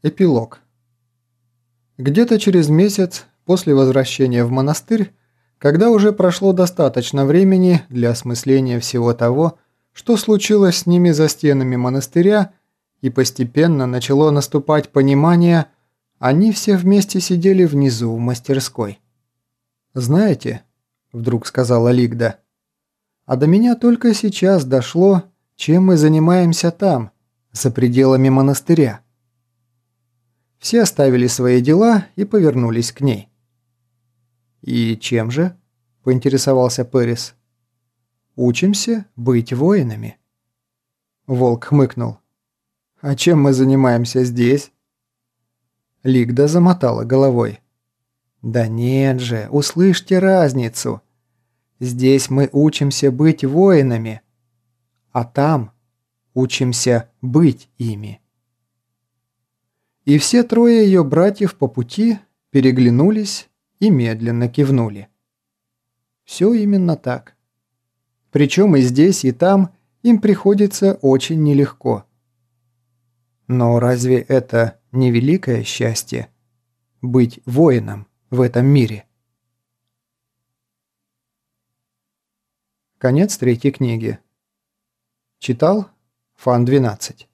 Эпилог. Где-то через месяц после возвращения в монастырь, когда уже прошло достаточно времени для осмысления всего того, что случилось с ними за стенами монастыря, и постепенно начало наступать понимание, они все вместе сидели внизу в мастерской. «Знаете», – вдруг сказала Лигда, – «а до меня только сейчас дошло, чем мы занимаемся там, за пределами монастыря». Все оставили свои дела и повернулись к ней. «И чем же?» – поинтересовался Пэрис. «Учимся быть воинами». Волк хмыкнул. «А чем мы занимаемся здесь?» Лигда замотала головой. «Да нет же, услышьте разницу. Здесь мы учимся быть воинами, а там учимся быть ими». И все трое ее братьев по пути переглянулись и медленно кивнули. Все именно так. Причем и здесь, и там им приходится очень нелегко. Но разве это не великое счастье? Быть воином в этом мире. Конец третьей книги. Читал Фан 12.